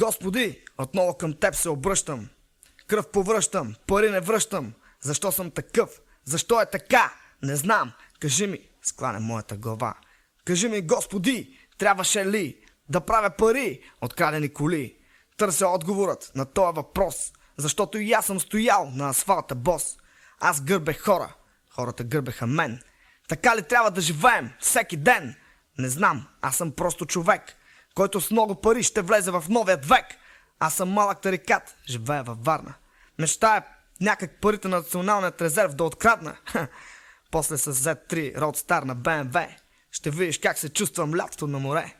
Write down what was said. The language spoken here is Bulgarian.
Господи, отново към Теб се обръщам. Кръв повръщам, пари не връщам. Защо съм такъв? Защо е така? Не знам. Кажи ми, скланя моята глава. Кажи ми, Господи, трябваше ли да правя пари от крадени коли? Търся отговорът на този въпрос, защото и аз съм стоял на асфалта бос. Аз гърбех хора, хората гърбеха мен. Така ли трябва да живеем всеки ден? Не знам, аз съм просто човек, който с много пари ще влезе в новият век. Аз съм малък тарикат, живея във Варна. Мечтая някак парите на националният резерв да открадна. После с Z3 Roadstar на BMW ще видиш как се чувствам лятото на море.